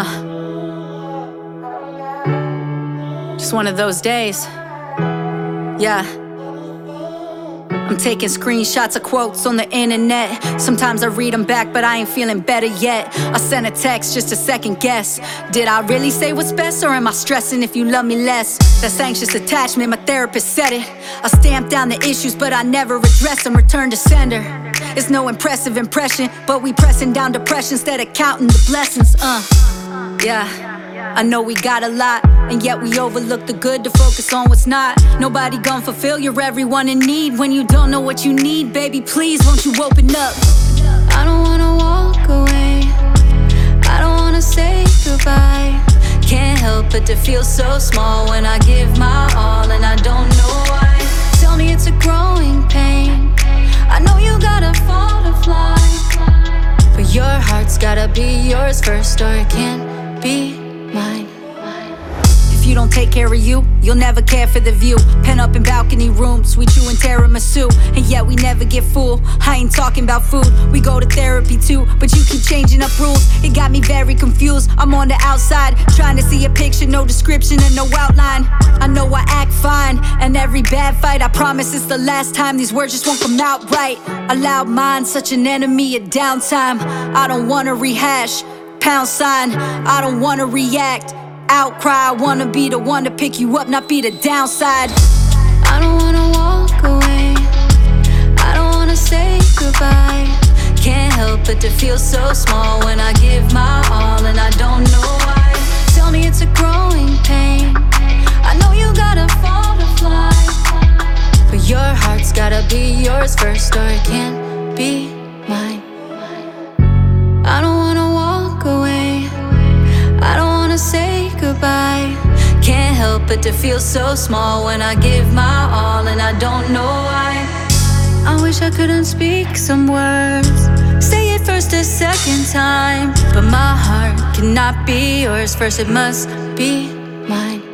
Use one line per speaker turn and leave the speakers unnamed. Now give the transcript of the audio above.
Huh. Just one of those days. Yeah. I'm taking screenshots of quotes on the internet. Sometimes I read them back, but I ain't feeling better yet. I sent a text just a second guess. Did I really say what's best, or am I stressing if you love me less? That's anxious attachment, my therapist said it. I stamped down the issues, but I never address them. Return to sender. It's no impressive impression, but we pressing down depression instead of counting the blessings. Uh, yeah. I know we got a lot, and yet we overlook the good to focus on what's not. Nobody gon' fulfill your everyone in need when you don't know what you need, baby. Please, won't you open up?
I don't wanna walk away. I don't wanna say goodbye.
Can't help but to feel so small when I give my all and I don't know why.
Tell me it's a growing pain. I know you gotta fall to fly.
But your heart's gotta be yours first, or it can't be mine. If you don't take care of you, you'll never care for the view. Pen up in balcony rooms, we chew and tiramisu, and yet we never get full. I ain't talking about food, we go to therapy too, but you keep changing up rules. It got me very confused. I'm on the outside, trying to see a picture, no description and no outline. I know I act fine, and every bad fight, I promise it's the last time. These words just won't come out right. A loud mind, such an enemy at downtime. I don't wanna rehash pound sign. I don't wanna react. Outcry, I wanna be the one to pick you up, not be the downside.
I don't wanna walk away. I don't wanna say goodbye.
Can't help but to feel so small when I give my all and I don't know why.
Tell me it's a growing pain. I know you gotta fall to fly.
But your heart's gotta be yours first, or it can't help but to feel so small when I give my all and I don't know why.
I wish I couldn't speak some words. Say it first a second time.
But my heart cannot be yours first, it must be mine.